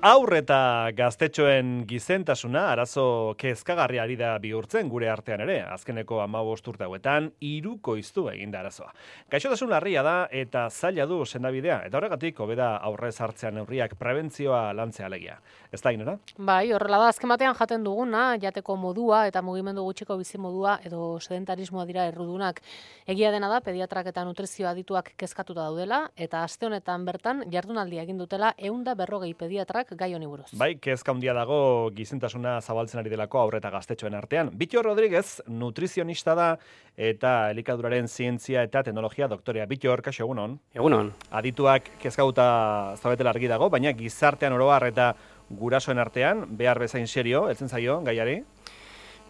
Aur eta gaztetxoen gizentasuna arazo kezkagarri ari da bihurtzen gure artean ere, azkeneko amabost urte hauetan, iruko iztu eginda arazoa. Gaixotasun larria da eta zaila du sendabidea, eta horregatik hobeda aurrez hartzean neurriak prebentzioa lantzea legia. Ez da inera? Bai, horrela da, azken batean jaten duguna, jateko modua eta mugimendu gutxiko bizi modua edo sedentarismoa dira errudunak. Egia dena da, pediatrak eta nutrizioa dituak kezkatuta daudela, eta aste honetan bertan, jardunaldia egin dutela, eunda berrogei pediatrak gai honi buruz. Bai, kezka handia dago gizentasuna zabaltzen ari delako aurreta gaztetxoen artean. Bitxo Rodríguez, nutrizionista da eta elikaduraren zientzia eta teknologia doktorea. Bitxo, kaixo, egunon? Egunon. Adituak kezkauta zabetela argi dago, baina gizartean oroar eta gurasoen artean, behar bezain serio, eltzen zaio, gaiari?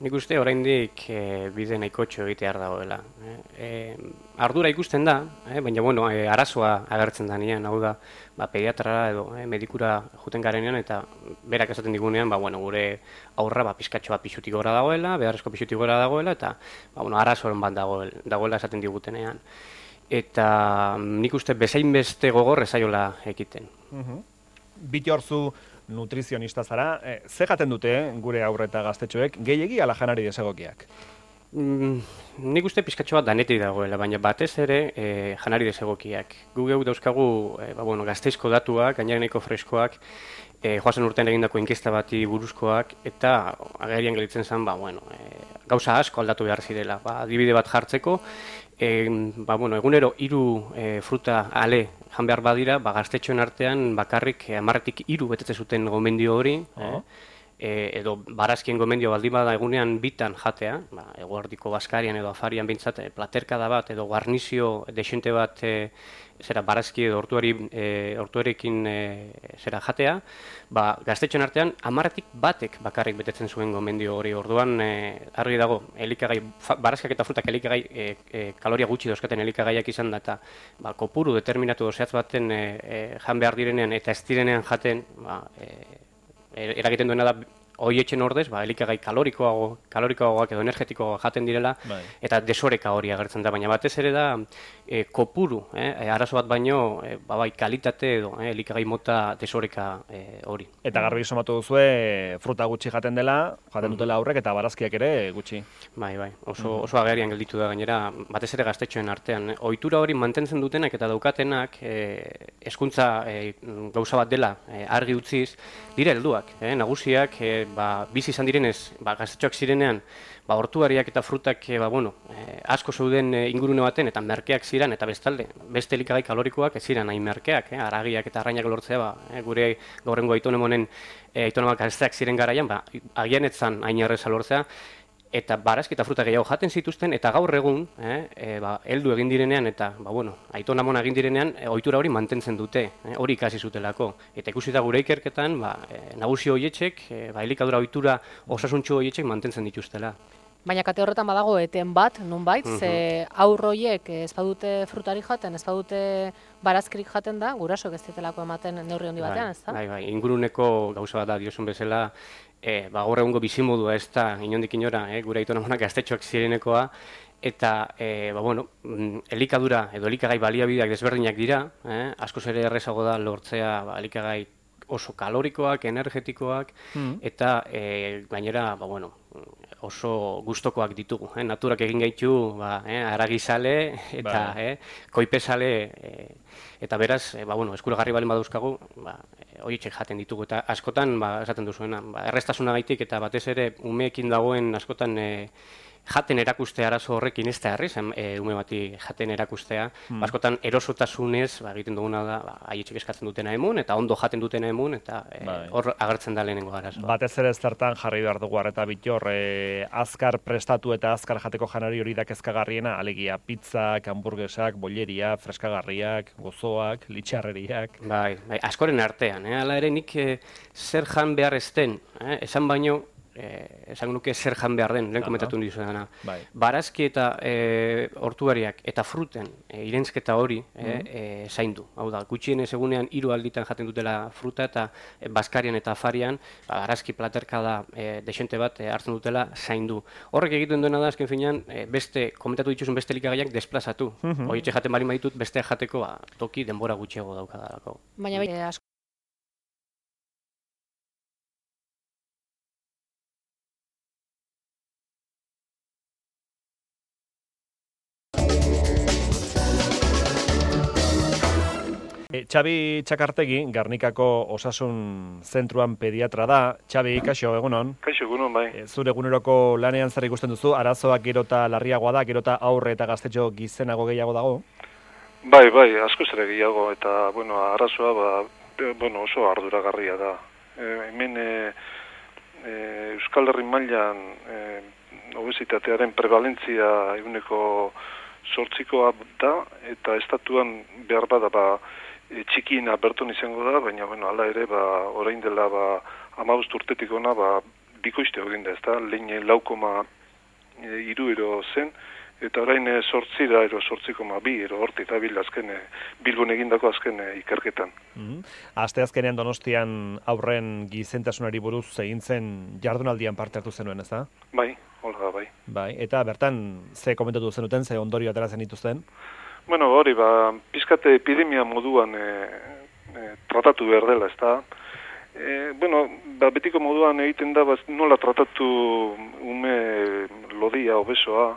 Nik uste oraindik e, bide nahikotxo egitea dagoela. E, ardura ikusten da, e, baina bueno, e, arazoa agertzen da nian, hau da, ba, pediatra edo e, medikura juten garenean, eta berak esaten digunean, ba, bueno, gure aurra ba, pizkatxoa pixutik gora dagoela, beharrezko pixutik gora dagoela, eta ba, bueno, arazoren bat dagoela, dagoela esaten digutenean. Eta nik uste bezain beste gogor ezaiola ekiten. Uh -huh. Bitorzu, nutrizionista zara, e, ze jaten dute gure aurreta gaztetxoek, gehiegi ala janari desegokiak? Mm, nik uste pizkatxo bat danetik dagoela, baina batez ere e, janari desegokiak. Gu geu dauzkagu e, ba, bueno, gazteizko datuak, gainaren freskoak, e, joazen urtean egindako inkesta bati buruzkoak, eta agerian gelitzen zen, ba, bueno, e, gauza asko aldatu behar zirela. Ba, adibide bat jartzeko, e, ba, bueno, egunero hiru e, fruta ale jan behar badira, ba, gaztetxoen artean bakarrik e, amarretik hiru betetze zuten gomendio hori, oh. E, edo barazkien gomendio baldin bada egunean bitan jatea, ba, eguardiko baskarian edo afarian bintzat, e, platerka da bat, edo garnizio desente bat e, zera barazki edo ortuari e, ortuarekin e, zera jatea, ba gaztetxoen artean 10 batek bakarrik betetzen zuen gomendio hori. Orduan e, argi dago elikagai barazkak eta frutak elikagai e, e, kaloria gutxi dozkaten elikagaiak izan da eta ba, kopuru determinatu zehatz baten e, e, jan behar direnean eta ez direnean jaten ba, e, eragiten duena da hoietxen ordez, ba, elikagai kalorikoago, kalorikoagoak edo energetikoagoak jaten direla, bai. eta desoreka hori agertzen da, baina batez ere da e, kopuru, eh, e, arazo bat baino, e, ba, bai, kalitate edo, eh, elikagai mota desoreka e, hori. Eta garbi somatu duzue, fruta gutxi jaten dela, jaten dutela aurrek, eta barazkiak ere gutxi. Bai, bai, oso, oso agerian gelditu da gainera, batez ere gaztetxoen artean. Ohitura hori mantentzen dutenak eta daukatenak, e, eskuntza e, gauza bat dela, e, argi utziz, dire helduak, eh, nagusiak, e, ba, bizi izan direnez, ba, gaztetxoak zirenean, ba, hortuariak eta frutak e, ba, bueno, e, asko zeuden e, ingurune baten eta merkeak ziren, eta bestalde, beste elikagai kalorikoak ez ziren nahi merkeak, eh, aragiak eta arrainak lortzea, ba, gure gaurrengo aitonemonen e, aitonemak gazteak ziren garaian, ba, agian etzan hain lortzea, eta barazki eta fruta gehiago jaten zituzten eta gaur egun, eh, e, ba, heldu egin direnean eta ba bueno, Aitona Mona egin direnean e, ohitura hori mantentzen dute, eh, hori ikasi zutelako. Eta ikusi da gure ikerketan, ba e, nagusi hoietzek, e, ba elikadura ohitura osasuntxu hoietzek mantentzen dituztela. Baina kate horretan badago eten bat, nonbait, mm -hmm. ze aurroiek ez badute frutari jaten, ez badute barazkirik jaten da, guraso ez ditelako ematen neurri handi batean, bai, ez da? Bai, bai, inguruneko gauza bat da, diosun bezala, e, ba, gaur egungo bizimodua ez da, inondik inora, e, gure aitona monak gaztetxoak zirenekoa, eta, e, ba, bueno, mm, elikadura edo elikagai baliabideak desberdinak dira, e, askoz ere errezago da lortzea ba, elikagai oso kalorikoak, energetikoak, mm. eta e, gainera, ba, bueno, oso gustokoak ditugu. Eh? Naturak egin gaitu, ba, eh? aragizale eta ba. eh? koipesale, eh? eta beraz, eh, ba, bueno, eskuragarri balen badauzkagu, ba, horietxek jaten ditugu, eta askotan, ba, esaten duzuena, ba, errestasuna gaitik, eta batez ere, umeekin dagoen askotan, e, jaten erakustea arazo horrekin ez da herriz, e, ume bati jaten erakustea, hmm. askotan erosotasunez, ba, egiten duguna da, ba, aietxek eskatzen dutena emun, eta ondo jaten dutena emun, eta e, bai. hor agertzen da lehenengo arazo. Batez ere zertan jarri behar dugu eta bitor, e, azkar prestatu eta azkar jateko janari hori da kezkagarriena, alegia pizzak, hamburguesak, bolleria, freskagarriak, gozoak, litxarreriak. Bai, bai, askoren artean, eh? ala ere nik eh, zer jan behar ezten, eh? esan baino, eh, esan nuke zer jan behar den, lehen komentatu dizu dena. Bai. Barazki eta eh, hortuariak eta fruten eh, irentzketa hori eh, mm -hmm. zaindu. Hau da, gutxien ez egunean hiru alditan jaten dutela fruta eta eh, baskarian eta afarian, ba, barazki platerka da eh, desente bat eh, hartzen dutela zaindu. Horrek egiten duena da, azken finean, eh, beste, komentatu dituzun beste likagaiak desplazatu. Mm -hmm. jaten bali maitut, beste jateko ba, toki denbora gutxiago daukadalako. Baina bai, E, Txabi Txakartegi, Garnikako osasun zentruan pediatra da. Txabi, kaixo, egunon. Kaixo, egunon, bai. E, zure eguneroko lanean zer ikusten duzu, arazoak gerota larriagoa da, gerota aurre eta gaztetxo gizenago gehiago dago? Bai, bai, asko zere gehiago, eta, bueno, arazoa, ba, e, bueno, oso arduragarria da. E, hemen, e, e, Euskal Herri mailan e, obesitatearen prevalentzia eguneko sortzikoa da, eta estatuan behar bada, ba, e, txikiena berton izango da, baina, bueno, ala ere, ba, orain dela, ba, amabust urtetik ona, ba, bikoizte egin da, ez da, lehen laukoma e, iru ero zen, eta orain e, sortzira, ero sortzikoma bi, ero horti eta bil azken, bilgun egindako azken e, ikerketan. Mm Aste azkenean donostian aurren gizentasunari buruz egin zen jardunaldian parte hartu zenuen, ez da? Bai, hola da, bai. Bai, eta bertan ze komentatu zenuten, ze ondorio ateratzen dituzten? Bueno, hori, ba, pizkate epidemia moduan e, e, tratatu behar dela, ez da? E, bueno, ba, betiko moduan egiten da, ba, nola tratatu ume lodia, obesoa,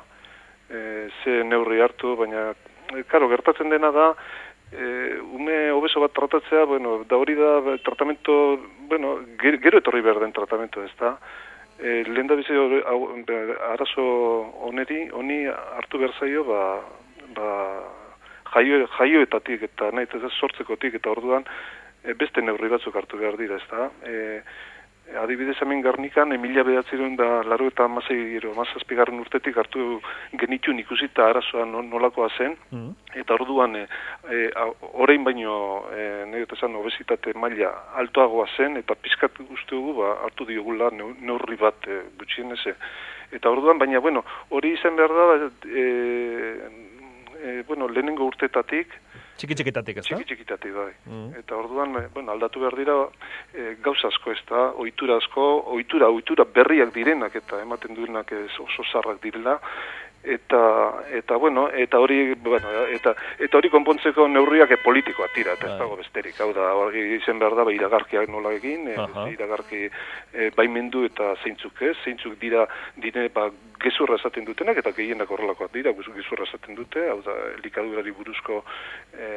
e, ze neurri hartu, baina, e, karo, gertatzen dena da, e, ume obeso bat tratatzea, bueno, da hori da ba, tratamentu, bueno, gero, gero etorri behar den tratamentu, ez da? E, lehen da bizi arazo oneri, honi hartu behar zaio, ba, ba, jaio, jaioetatik eta nahi ez sortzekotik eta orduan e, beste neurri batzuk hartu behar dira, ez da? E, adibidez hemen garnikan, emilia behatzireun da laro eta mazai gero, mazazpigarren urtetik hartu genitun ikusita arazoa nolakoa zen, mm. eta orduan, e, e, orain baino, e, nahi esan, obesitate maila altoagoa zen, eta pizkat guzti dugu, ba, hartu diogula neurri bat e, gutxien Eta orduan, baina, bueno, hori izan behar da, e, e, bueno, lehenengo urtetatik, Txiki txikitatik, ez da? Txiki txikitatik, bai. Mm. Eta orduan, bueno, aldatu behar dira e, gauza asko, ez da, oitura asko, oitura, oitura berriak direnak, eta ematen duenak ez oso zarrak direla, eta eta bueno eta hori bueno eta eta hori konpontzeko neurriak e politikoa tira eta ez bai. dago besterik hau da hori izen behar da ba, iragarkiak nola egin e, iragarki e, baimendu eta zeintzuk ez zeintzuk dira dire ba gezurra esaten dutenak eta gehienak horrelakoak dira gezurra esaten dute hau da elikadurari buruzko e,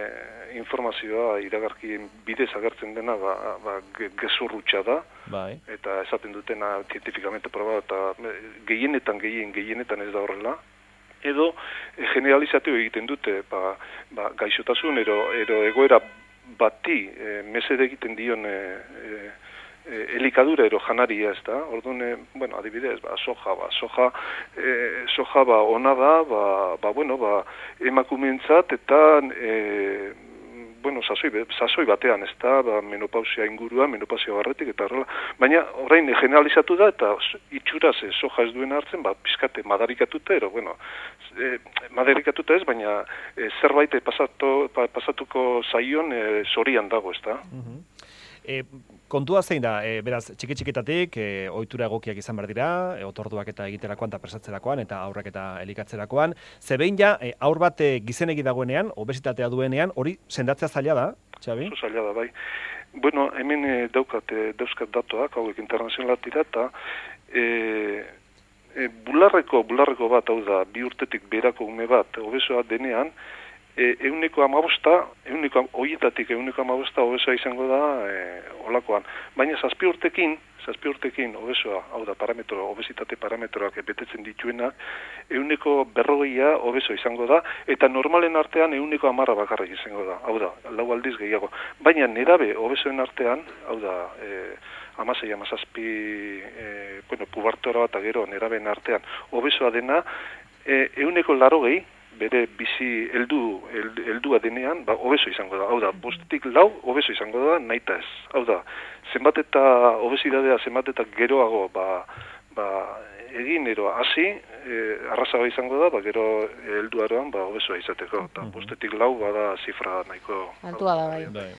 informazioa iragarkien bidez agertzen dena ba, ba gezurrutxa da bai. eta esaten dutena zientifikamente proba eta gehienetan gehien gehienetan ez da horrela edo e, generalizatu egiten dute ba, ba, gaixotasun ero, ero egoera bati e, mesede egiten dion e, e, elikadura ero janaria ez da, orduan, bueno, adibidez, ba, soja, ba, soja, e, soja, ba, ona da, ba, ba, bueno, ba, emakumentzat eta e, bueno, sasoi, sasoi batean, ez da, ba, menopausia ingurua, menopausia barretik, eta horrela. Baina, orain, generalizatu da, eta itxuraz, e, soja ez duen hartzen, ba, pizkate madarikatuta, ero, bueno, e, madarikatuta ez, baina e, zerbait pasatu, pasatuko zaion e, sorian dago, ez da. Uh E, kontua zein da, e, beraz, txiki txikitatik, e, ohitura egokiak izan behar dira, e, otorduak eta egiterakoan eta presatzerakoan, eta aurrak eta elikatzerakoan. Ze behin ja, e, aur bat e, gizenegi dagoenean, obesitatea duenean, hori sendatzea zaila da, Txabi? zaila da, bai. Bueno, hemen e, daukat, e, dauzkat datuak, hauek internazional dira, eta e, e, bularreko, bularreko bat, hau da, bi urtetik berako ume bat, obesoa denean, e, euneko amabosta, euneko oietatik euneko amabosta obesoa izango da e, olakoan. Baina zazpi urtekin, zazpi urtekin obesoa, hau da parametro, obesitate parametroak betetzen dituenak, euneko berrogeia obeso izango da, eta normalen artean euneko amarra bakarrik izango da, hau da, lau aldiz gehiago. Baina nerabe obesoen artean, hau da, e, amasei amazazpi, e, bueno, pubartora bat agero nerabeen artean, obesoa dena, e, euneko laro gehi, bere bizi heldu heldua denean, ba obeso izango da. Hau da, bostetik lau obeso izango da, naita ez. Hau da, zenbat eta obesidadea zenbat eta geroago ba, ba, egin ero hasi, e, arrazago izango da, ba, gero helduaroan ba, obesoa izateko. Eta bostetik lau bada zifra nahiko... Altua da, bai.